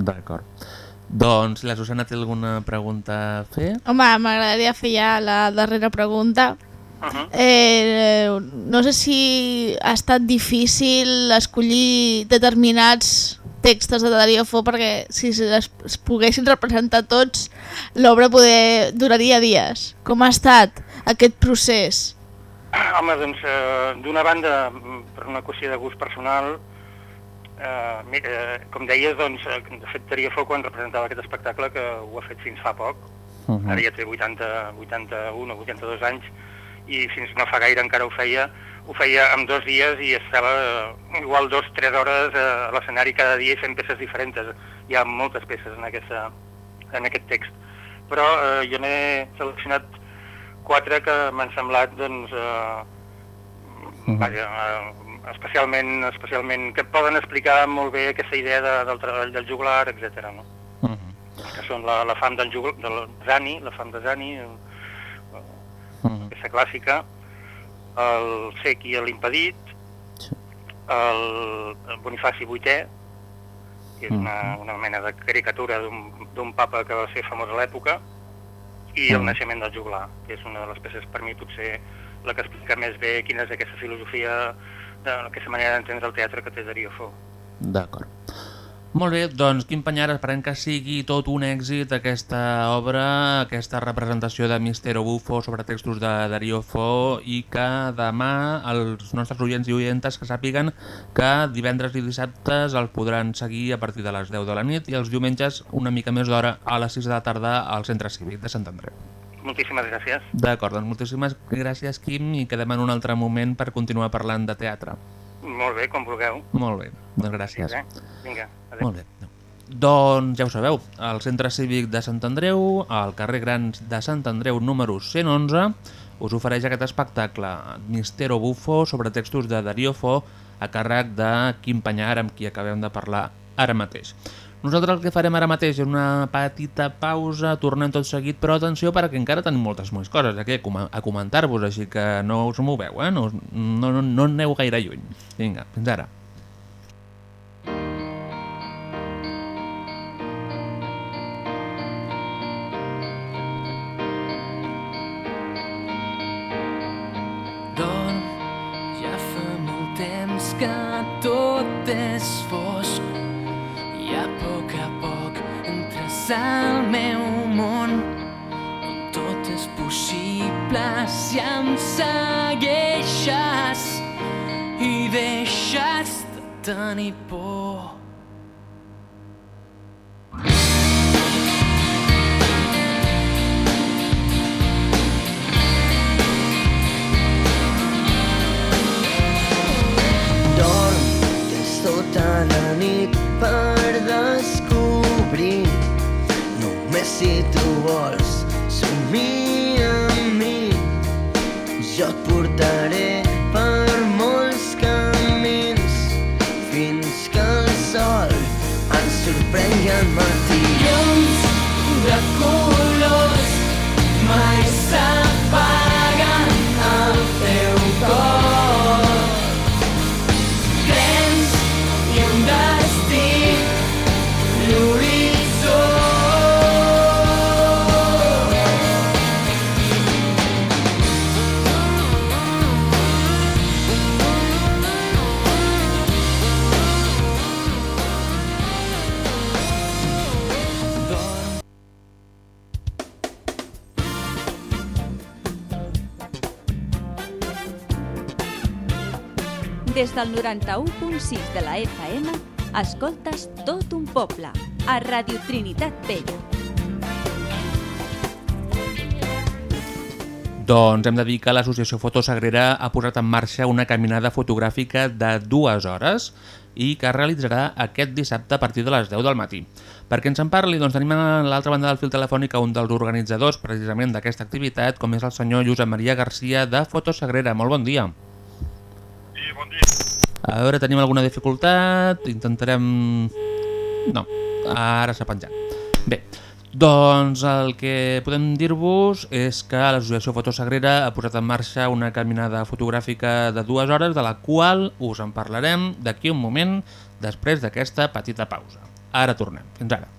d'acord. Doncs la Susana té alguna pregunta a fer? Home, m'agradaria fer ja la darrera pregunta. Uh -huh. Eh, no sé si ha estat difícil escollir determinats textos de Darío Fo perquè si es, es poguessin representar tots l'obra poder duraria dies. Com ha estat aquest procés? Home, doncs, eh, d'una banda, per una qüestió de gust personal, eh, eh, com deies, doncs, eh, de fet, Darío Fo, quan representava aquest espectacle, que ho ha fet fins fa poc, Uh -huh. ara ja té 80, 81 o 82 anys, i fins no fa gaire encara ho feia, ho feia en dos dies i estava eh, igual dos, tres hores eh, a l'escenari cada dia i fent peces diferents. Hi ha moltes peces en, aquesta, en aquest text. Però eh, jo n'he seleccionat quatre que m'han semblat, doncs, eh, vaja, eh, especialment, especialment, que poden explicar molt bé aquesta idea de, del treball del juglar, etc. No? -huh. que són la, la fam del, jugl, del Zani, la fam de Zani, Uh -huh. aquesta clàssica, el cec i l'impedit, el, Bonifaci VIII, que és una, una mena de caricatura d'un d'un papa que va ser famós a l'època, i el naixement del juglar, que és una de les peces per mi potser la que explica més bé quina és aquesta filosofia, de, aquesta manera d'entendre el teatre que té Darío Fo. D'acord. Molt bé, doncs Quim Panyar, esperem que sigui tot un èxit aquesta obra, aquesta representació de Mistero Bufo sobre textos de Darío Fo i que demà els nostres oients i oientes que sàpiguen que divendres i dissabtes el podran seguir a partir de les 10 de la nit i els diumenges una mica més d'hora a les 6 de la tarda al Centre Cívic de Sant Andreu. Moltíssimes gràcies. D'acord, doncs moltíssimes gràcies Quim i quedem en un altre moment per continuar parlant de teatre. Molt bé, com vulgueu. Molt bé, doncs gràcies. Eh? Vinga, adéu. Molt bé. Doncs ja ho sabeu, al Centre Cívic de Sant Andreu, al carrer Grans de Sant Andreu número 111, us ofereix aquest espectacle, Mistero Bufo, sobre textos de Darío Fo, a càrrec de Quim Panyar, amb qui acabem de parlar ara mateix. Nosaltres el que farem ara mateix és una petita pausa, tornem tot seguit, però atenció perquè encara tenim moltes més coses aquí a com- a comentar-vos, així que no us moveu, eh? no, no, no aneu gaire lluny. Vinga, fins ara. Dorm, ja fa molt temps que tot és fosc entres al meu món on tot és possible si em segueixes i deixes de tenir por. Dorm, tens tota la nit per si tu vols. Somir amb mi. Jo et portaré per molts camins fins que el sol ens sorprengui al matí. Llums de cor del 91.6 de la FM, escoltes tot un poble, a Radio Trinitat Vella. Doncs hem de dir que l'associació Fotosagrera ha posat en marxa una caminada fotogràfica de dues hores i que es realitzarà aquest dissabte a partir de les 10 del matí. Perquè ens en parli, doncs tenim a l'altra banda del fil telefònic un dels organitzadors precisament d'aquesta activitat, com és el senyor Josep Maria Garcia de Fotosagrera. Molt bon dia. Sí, bon dia. A veure, tenim alguna dificultat? Intentarem... No, ara s'ha penjat. Bé, doncs el que podem dir-vos és que l'Associació Fotosagrera ha posat en marxa una caminada fotogràfica de dues hores, de la qual us en parlarem d'aquí un moment, després d'aquesta petita pausa. Ara tornem. Fins ara.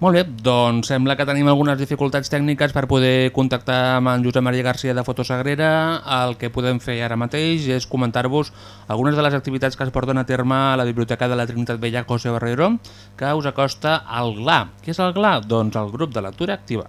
Molt bé, doncs sembla que tenim algunes dificultats tècniques per poder contactar amb en Josep Maria Garcia de Fotosagrera. El que podem fer ara mateix és comentar-vos algunes de les activitats que es porten a terme a la Biblioteca de la Trinitat Vella José Barrero, que us acosta al GLA. Què és el GLA? Doncs el grup de lectura activa.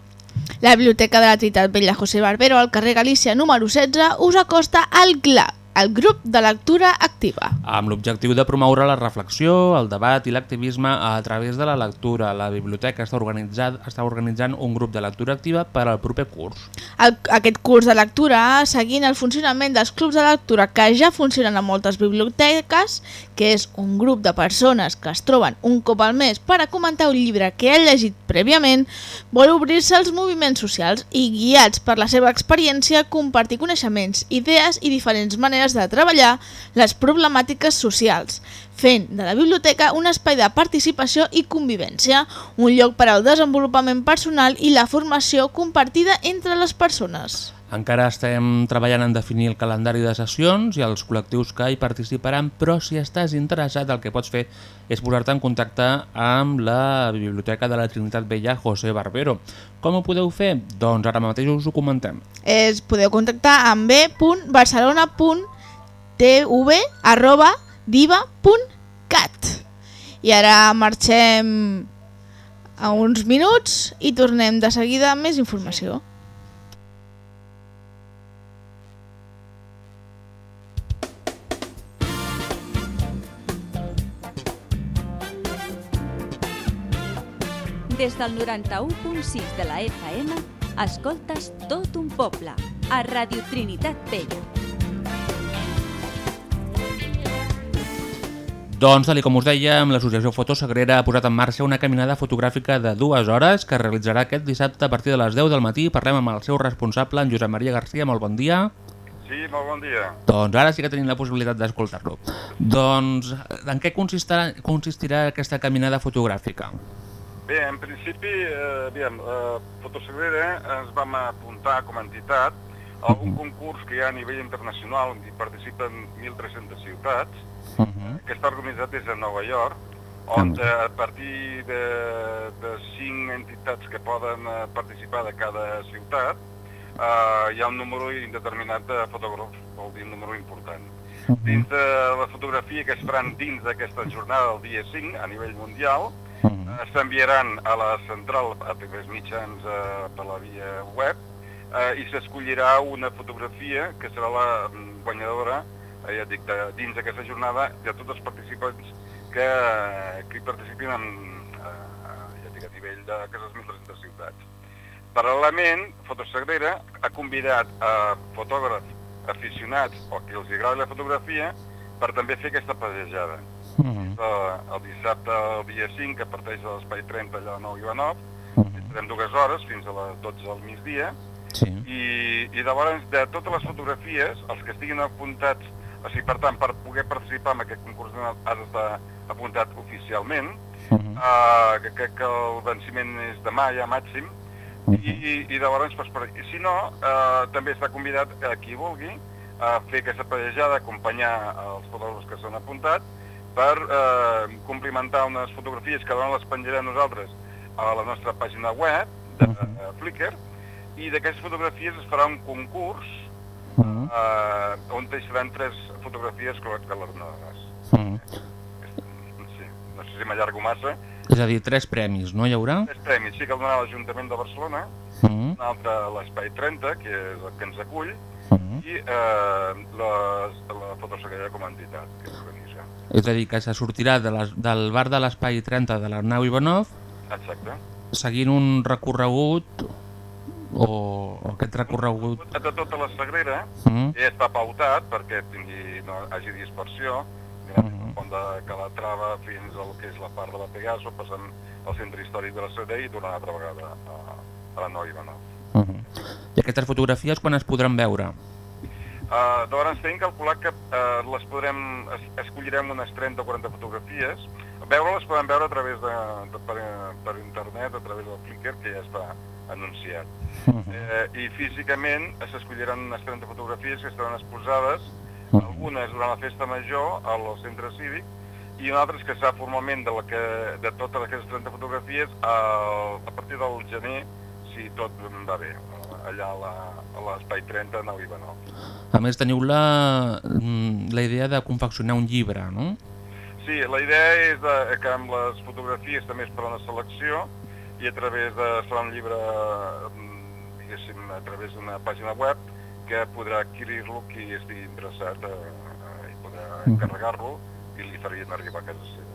La Biblioteca de la Trinitat Vella José Barbero al carrer Galícia número 16 us acosta al GLA, el grup de lectura activa amb l'objectiu de promoure la reflexió, el debat i l'activisme a través de la lectura. La biblioteca està, organitzat, està organitzant un grup de lectura activa per al proper curs. El, aquest curs de lectura, seguint el funcionament dels clubs de lectura que ja funcionen a moltes biblioteques, que és un grup de persones que es troben un cop al mes per a comentar un llibre que han llegit prèviament, vol obrir-se als moviments socials i, guiats per la seva experiència, compartir coneixements, idees i diferents maneres de treballar les problemàtiques socials, fent de la biblioteca un espai de participació i convivència, un lloc per al desenvolupament personal i la formació compartida entre les persones. Encara estem treballant en definir el calendari de sessions i els col·lectius que hi participaran, però si estàs interessat el que pots fer és posar-te en contacte amb la Biblioteca de la Trinitat Vella José Barbero. Com ho podeu fer? Doncs ara mateix us ho comentem. Es, podeu contactar amb b.barcelona.tv.diva.cat I ara marxem a uns minuts i tornem de seguida amb més informació. Des del 91.6 de la FM, escoltes tot un poble, a Radio Trinitat Vella. Doncs, tal com us dèiem, l'Associació Fotosagrera ha posat en marxa una caminada fotogràfica de dues hores que es realitzarà aquest dissabte a partir de les 10 del matí. Parlem amb el seu responsable, en Josep Maria Garcia. Molt bon dia. Sí, molt bon dia. Doncs ara sí que tenim la possibilitat d'escoltar-lo. Doncs, en què consistirà, consistirà aquesta caminada fotogràfica? Bé, en principi, eh, aviam, eh, Fotosagrera ens vam apuntar com a entitat a un concurs que hi ha a nivell internacional on hi participen 1.300 ciutats, Uh -huh. que està organitzat des de Nova York, on eh, a partir de, de cinc entitats que poden eh, participar de cada ciutat, eh, hi ha un número indeterminat de fotògrafs, vol dir un número important. Dins de la fotografia que es faran dins d'aquesta jornada del dia 5 a nivell mundial, eh, s'enviaran a la central a través mitjans eh, per la via web eh, i s'escollirà una fotografia que serà la mm, guanyadora eh, ja dic, de, dins d'aquesta jornada de tots els participants que, que hi participin en, eh, ja dic, a nivell d'aquestes 1.300 ciutats. Paral·lelament, Fotosagrera ha convidat a fotògrafs aficionats o que els agradi la fotografia per també fer aquesta passejada. Uh -huh. El, el dissabte, el dia 5, que parteix de l'Espai 30 allà a Nou Ivanov, estarem dues hores fins a les 12 del migdia, Sí. i, i llavors de totes les fotografies, els que estiguin apuntats, o sigui, per tant, per poder participar en aquest concurs has d'estar apuntat oficialment, Uh -huh. uh, que crec que el venciment és demà ja màxim, i, i, i llavors, doncs, per, si no, uh, també està convidat a qui vulgui a fer aquesta passejada, acompanyar els fotògrafs que s'han apuntat, per uh, complimentar unes fotografies que donen les penjarem nosaltres a la nostra pàgina web de uh, Flickr, i d'aquestes fotografies es farà un concurs Uh -huh. eh, on hi seran tres fotografies galardonades. Uh -huh. Sí, no sé si m'allargo massa. És a dir, tres premis, no hi haurà? Tres premis, sí que el donarà l'Ajuntament de Barcelona, Uh -huh. un altre l'Espai 30, que és el que ens acull, Uh -huh. i eh, la, la Fotosagrera com a entitat que organitza. És a dir, que se sortirà de les, del bar de l'Espai 30 de l'Arnau Ivanov Exacte. seguint un recorregut o, o aquest recorregut... De tota la Sagrera Mm. ja està pautat perquè tingui, no hagi dispersió, uh -huh. pont de Calatrava fins al que és la part de la Pegaso, passant al centre històric de la Sagrera i tornant altra vegada a, a la Ivanov. Uh -huh. I aquestes fotografies quan es podran veure? Uh, llavors tenim calculat que uh, les podrem, es, escollirem unes 30 o 40 fotografies. Veure-les podem veure a través de, de per, per internet, a través del Flickr, que ja està anunciat. Uh -huh. Eh, I físicament s'escolliran unes 30 fotografies que estaran exposades, Uh-huh. algunes durant la festa major al centre cívic i una altra que serà formalment de, la que, de totes aquestes 30 fotografies a, a partir del gener, si tot va bé, allà a a l'espai 30 a Nou Ivanov. A més, teniu la, mm, la idea de confeccionar un llibre, no? Sí, la idea és de, que amb les fotografies també es farà una selecció i a través de... farà un llibre, mm, diguéssim, a través d'una pàgina web que podrà adquirir-lo qui estigui interessat eh, eh, i podrà encarregar-lo i li farien arribar a casa seva.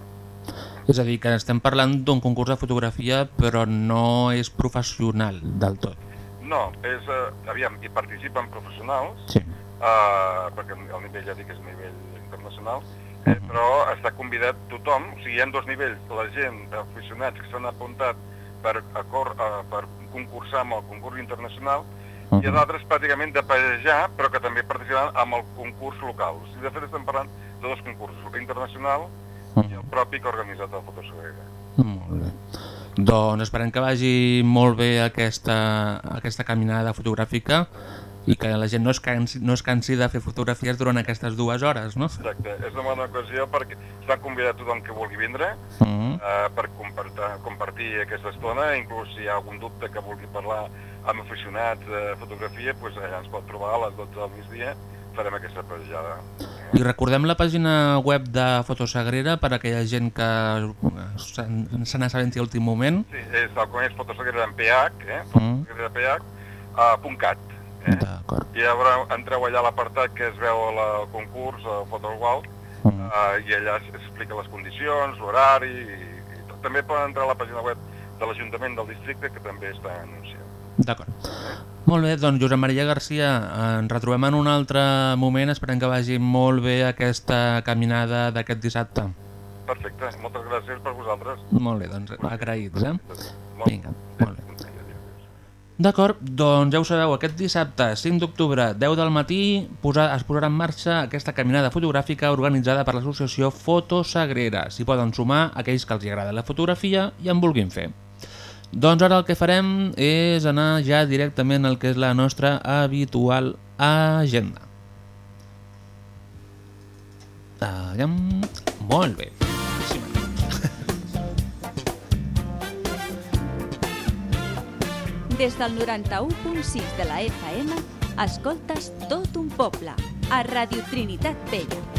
És a dir, que estem parlant d'un concurs de fotografia però no és professional del tot. No, és, eh, aviam, hi participen professionals, Sí. eh, perquè el nivell ja dic és nivell internacional, eh, però està convidat tothom, o sigui, hi ha dos nivells, la gent, aficionats que s'han apuntat per, acor, eh, per concursar amb el concurs internacional, i hi ha d'altres pràcticament de pagejar, però que també participaran amb el concurs local. O sigui, de fet estem parlant de dos concursos, l'internacional i el propi que ha organitzat el Fotosagrera. Molt bé. Doncs esperem que vagi molt bé aquesta, aquesta caminada fotogràfica i que la gent no es, cansi, no es cansi de fer fotografies durant aquestes dues hores, no? Exacte, és una bona ocasió perquè s'ha convidat tothom que vulgui vindre Mm. eh, per compartir, compartir aquesta estona, inclús si hi ha algun dubte que vulgui parlar amb aficionats de fotografia, doncs allà ens pot trobar a les 12 del migdia, farem aquesta passejada. I recordem la pàgina web de Fotosagrera per a aquella gent que eh, se- n'assabenti a últim moment. Sí, és el coneix Fotosagrera en PH, eh? Mm. Fotosagrera PH, uh, punt cat. Eh? I llavors entreu allà a l'apartat que es veu la- el concurs, el Photowall, Mm. uh, i allà s'explica les condicions, l'horari, i, i tot. també poden entrar a la pàgina web de l'Ajuntament del districte, que també està anunciat. D'acord. Molt bé, doncs Josep Maria Garcia, ens retrobem en un altre moment, esperem que vagi molt bé aquesta caminada d'aquest dissabte. Perfecte, moltes gràcies per vosaltres. Molt bé, doncs agraïts, eh? Molt, Vinga, molt bé. D'acord, doncs ja ho sabeu, aquest dissabte 5 d'octubre, 10 del matí, posa, es posarà en marxa aquesta caminada fotogràfica organitzada per l'associació Fotosagrera. S'hi poden sumar aquells que els agrada la fotografia i en vulguin fer. Doncs ara el que farem és anar ja directament al que és la nostra habitual agenda. Aviam... Molt bé. Des del 91.6 de la FM, escoltes tot un poble, a Radio Trinitat Vella.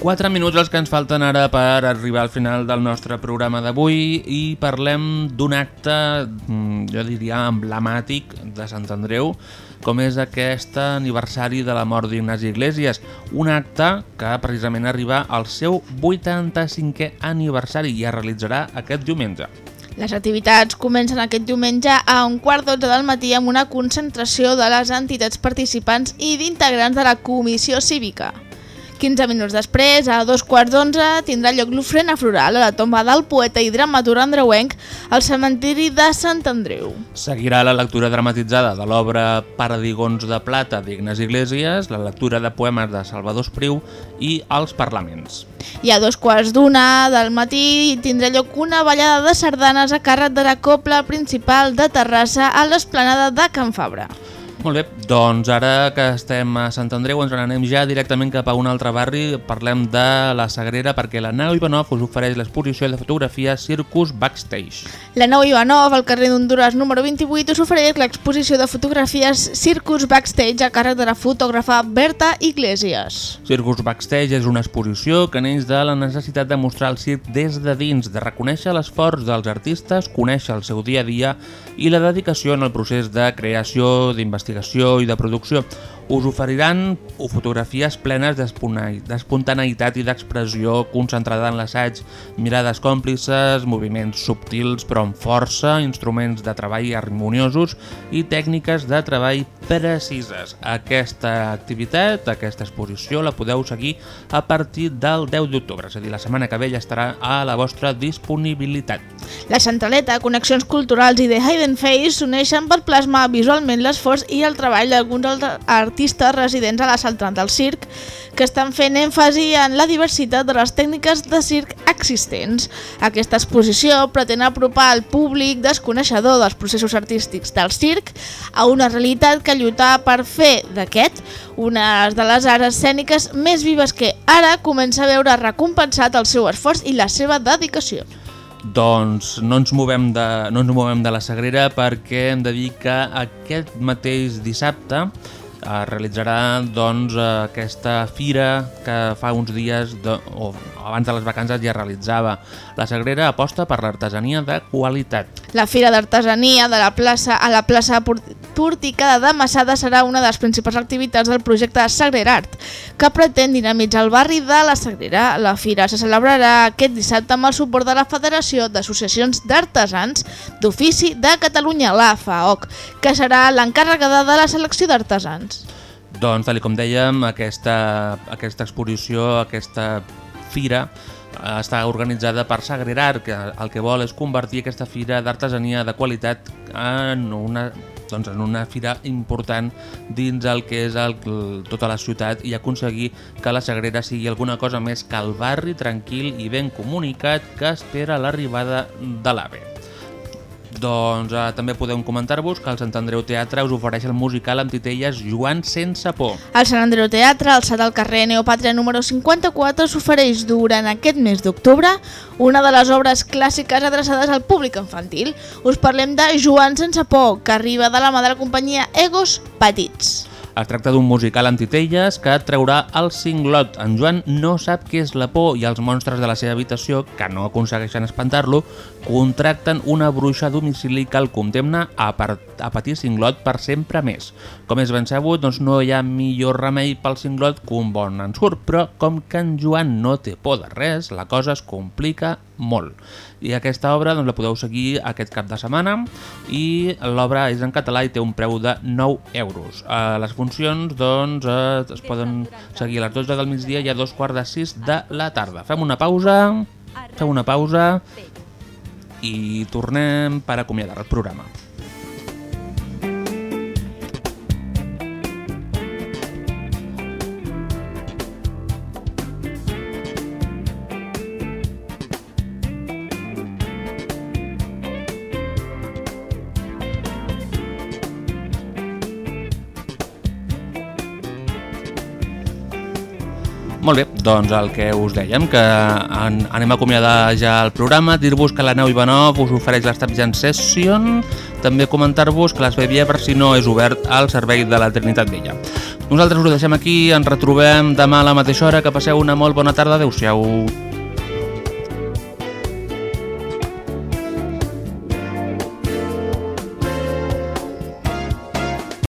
4 minuts els que ens falten ara per arribar al final del nostre programa d'avui i parlem d'un acte, mm, jo diria, emblemàtic de Sant Andreu, com és aquest aniversari de la mort d'Ignasi Iglesias, un acte que precisament arriba al seu 85è aniversari i es realitzarà aquest diumenge. Les activitats comencen aquest diumenge a un quart d'onze del matí amb una concentració de les entitats participants i d'integrants de la Comissió Cívica. 15 minuts després, a dos quarts d'onze, tindrà lloc l'ofrena floral a la tomba del poeta i dramaturg andreuenc al cementiri de Sant Andreu. Seguirà la lectura dramatitzada de l'obra Paradigons de Plata d'Ignasi Iglesias, la lectura de poemes de Salvador Espriu i els parlaments. I a dos quarts d'una del matí tindrà lloc una ballada de sardanes a càrrec de la Copla Principal de Terrassa a l'esplanada de Can Fabra. Molt bé, doncs ara que estem a Sant Andreu ens n'anem ja directament cap a un altre barri, parlem de la Sagrera perquè la nau Ivanov us ofereix l'exposició de fotografia Circus Backstage. La nau Ivanov, al carrer d'Honduras número 28, us ofereix l'exposició de fotografies Circus Backstage a càrrec de la fotògrafa Berta Iglesias. Circus Backstage és una exposició que neix de la necessitat de mostrar el circ des de dins, de reconèixer l'esforç dels artistes, conèixer el seu dia a dia i la dedicació en el procés de creació, d'investigació i de producció. Us oferiran fotografies plenes d'espontaneïtat i d'expressió concentrada en l'assaig, mirades còmplices, moviments subtils però amb força, instruments de treball harmoniosos i tècniques de treball precises. Aquesta activitat, aquesta exposició, la podeu seguir a partir del 10 d'octubre, és a dir, la setmana que ve ja estarà a la vostra disponibilitat. La Centraleta, Connexions Culturals i The Hidden Face s'uneixen per plasmar visualment l'esforç i el treball d'alguns altres artistes residents a la Saltran del Circ que estan fent èmfasi en la diversitat de les tècniques de circ existents. Aquesta exposició pretén apropar al públic desconeixedor dels processos artístics del circ a una realitat que lluitar per fer d'aquest una de les arts escèniques més vives que ara comença a veure recompensat el seu esforç i la seva dedicació. Doncs no ens movem de, no ens movem de la Sagrera perquè hem de dir que aquest mateix dissabte realitzarà doncs, aquesta fira que fa uns dies, de, o abans de les vacances ja realitzava. La Sagrera aposta per l'artesania de qualitat. La Fira d'Artesania de la plaça a la plaça Porticada de Massada serà una de les principals activitats del projecte Sagrerart, que pretén dinamitzar el barri de la Sagrera. La fira se celebrarà aquest dissabte amb el suport de la Federació d'Associacions d'Artesans d'Ofici de Catalunya, la FAOC, que serà l'encarregada de la selecció d'artesans. Doncs, tal com dèiem, aquesta, aquesta exposició, aquesta fira, eh, està organitzada per Sagrerar, que el que vol és convertir aquesta fira d'artesania de qualitat en una, doncs, en una fira important dins el que és el, tota la ciutat i aconseguir que la Sagrera sigui alguna cosa més que el barri tranquil i ben comunicat que espera l'arribada de l'AVE. Doncs eh, també podem comentar-vos que el Sant Andreu Teatre us ofereix el musical amb titelles Joan sense por. El Sant Andreu Teatre, alçat al carrer Neopàtria número 54, s'ofereix durant aquest mes d'octubre una de les obres clàssiques adreçades al públic infantil. Us parlem de Joan sense por, que arriba de la mà de la companyia Egos Petits. Es tracta d'un musical amb titelles que traurà el cinglot. En Joan no sap què és la por i els monstres de la seva habitació, que no aconsegueixen espantar-lo, contracten una bruixa domicili que el condemna a, a patir cinglot per sempre més. Com és ben sabut, doncs no hi ha millor remei pel cinglot que un bon ensurt, però com que en Joan no té por de res, la cosa es complica molt. I aquesta obra doncs, la podeu seguir aquest cap de setmana i l'obra és en català i té un preu de 9 euros. Eh, les funcions doncs, eh, es poden seguir a les 12 del migdia i a dos quarts de 6 de la tarda. Fem una pausa, fem una pausa i tornem per acomiadar el programa. Molt bé, doncs el que us dèiem, que an anem a acomiadar ja el programa, dir-vos que la Neu Ivanov us ofereix l'Estab Jam Session, també comentar-vos que l'Espai Viever si no és obert al servei de la Trinitat Vella. Nosaltres us deixem aquí, ens retrobem demà a la mateixa hora, que passeu una molt bona tarda, adeu-siau.